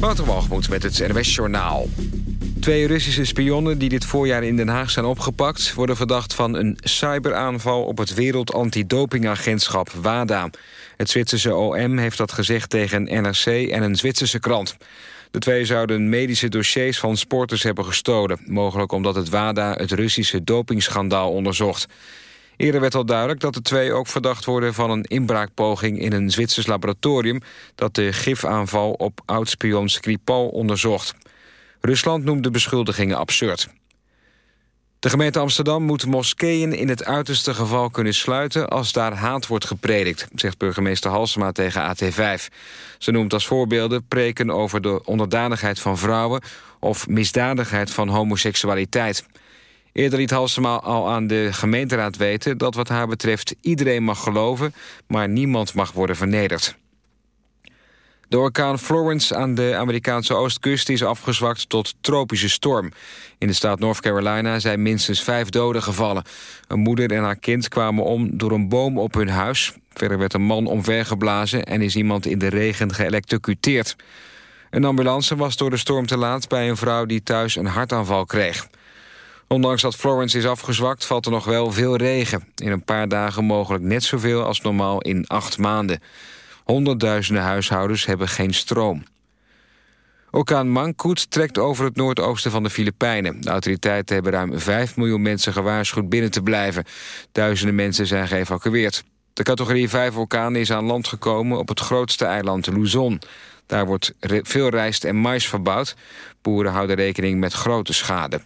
Walgemoed met het NWS Journaal. Twee Russische spionnen die dit voorjaar in Den Haag zijn opgepakt... worden verdacht van een cyberaanval op het Wereld Antidopingagentschap WADA. Het Zwitserse OM heeft dat gezegd tegen NRC en een Zwitserse krant. De twee zouden medische dossiers van sporters hebben gestolen. Mogelijk omdat het WADA het Russische dopingschandaal onderzocht. Eerder werd al duidelijk dat de twee ook verdacht worden... van een inbraakpoging in een Zwitsers laboratorium... dat de gifaanval op oudspion Skripal onderzocht. Rusland noemt de beschuldigingen absurd. De gemeente Amsterdam moet moskeeën in het uiterste geval kunnen sluiten... als daar haat wordt gepredikt, zegt burgemeester Halsema tegen AT5. Ze noemt als voorbeelden preken over de onderdanigheid van vrouwen... of misdadigheid van homoseksualiteit... Eerder liet Halsema al aan de gemeenteraad weten... dat wat haar betreft iedereen mag geloven... maar niemand mag worden vernederd. De orkaan Florence aan de Amerikaanse oostkust is afgezwakt tot tropische storm. In de staat North Carolina zijn minstens vijf doden gevallen. Een moeder en haar kind kwamen om door een boom op hun huis. Verder werd een man omvergeblazen en is iemand in de regen geëlectrocuteerd. Een ambulance was door de storm te laat bij een vrouw die thuis een hartaanval kreeg. Ondanks dat Florence is afgezwakt valt er nog wel veel regen. In een paar dagen mogelijk net zoveel als normaal in acht maanden. Honderdduizenden huishoudens hebben geen stroom. Orkaan Mangkut trekt over het noordoosten van de Filipijnen. De autoriteiten hebben ruim 5 miljoen mensen gewaarschuwd binnen te blijven. Duizenden mensen zijn geëvacueerd. De categorie 5 orkaan is aan land gekomen op het grootste eiland Luzon. Daar wordt veel rijst en mais verbouwd. Boeren houden rekening met grote schade.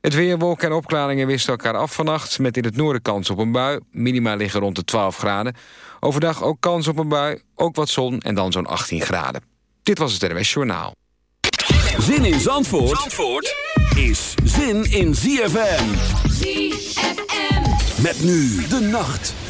Het weer, wolken en opklaringen wisten elkaar af vannacht... met in het noorden kans op een bui. Minima liggen rond de 12 graden. Overdag ook kans op een bui, ook wat zon en dan zo'n 18 graden. Dit was het NWS Journaal. Zin in Zandvoort, Zandvoort is zin in ZFM. ZFM. Met nu de nacht.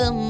Anladım.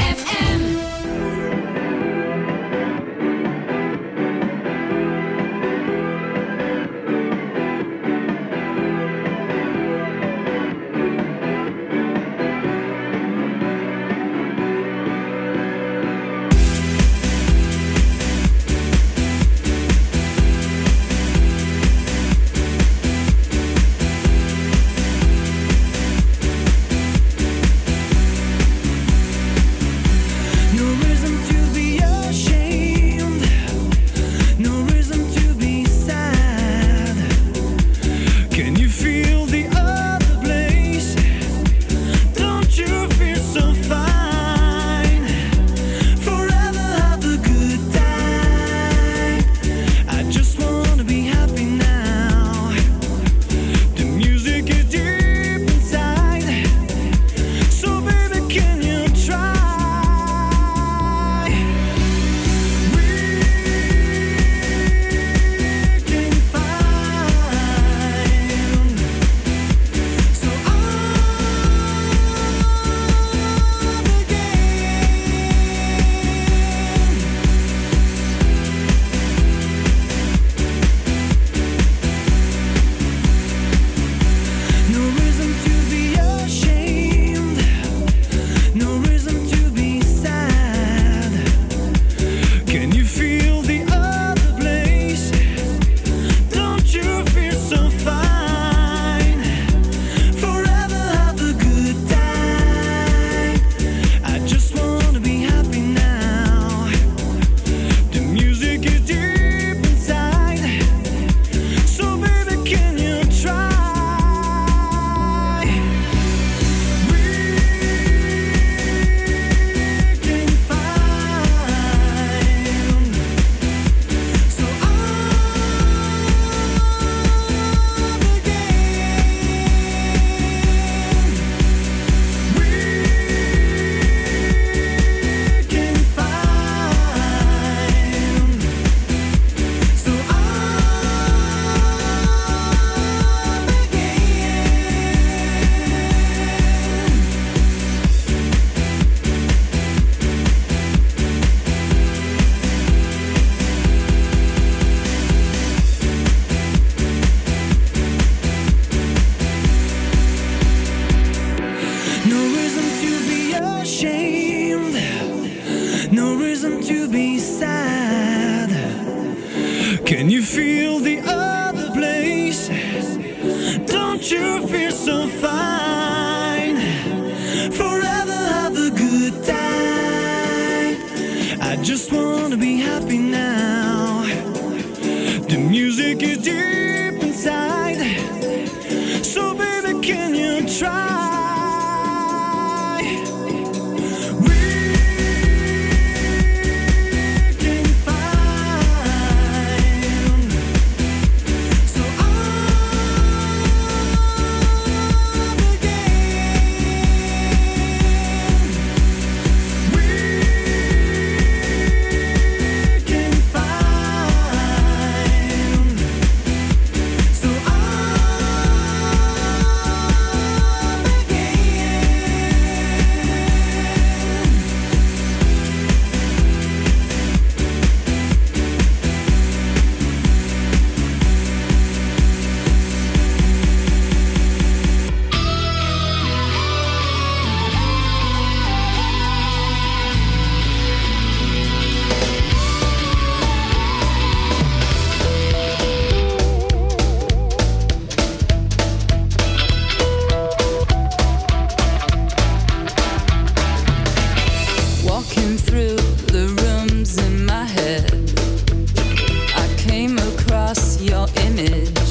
edge.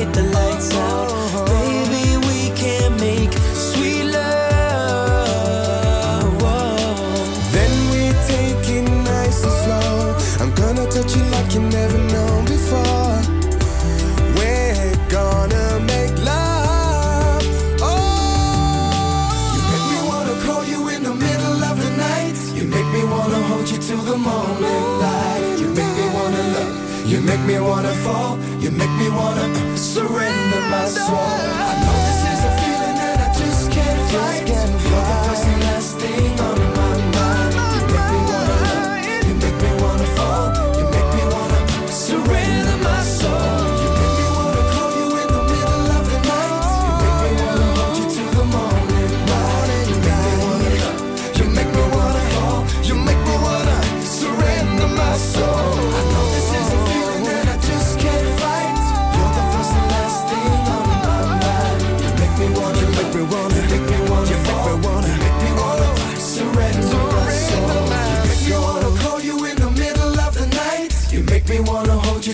get the lights out. Baby, we can make sweet love. Then we take it nice and slow. I'm gonna touch you like you never known before. We're gonna make love. Oh, you make me wanna call you in the middle of the night. You make me wanna hold you till the morning light. You make me wanna love. You make me wanna fall. You make me wanna my soul.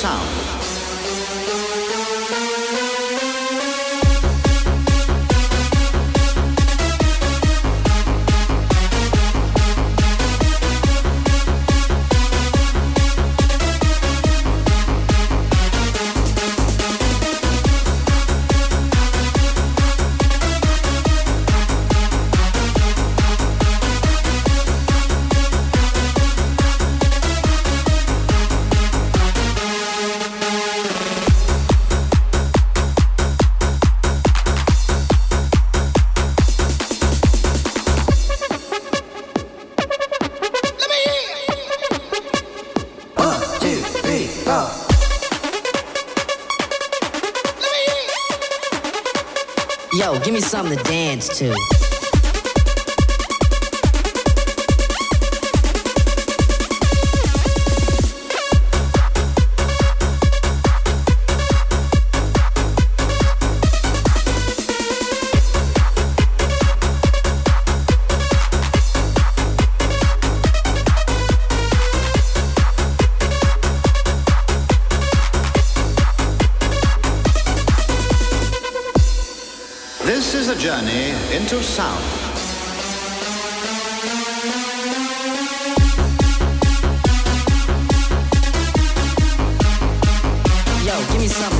Sound. Sue. Me something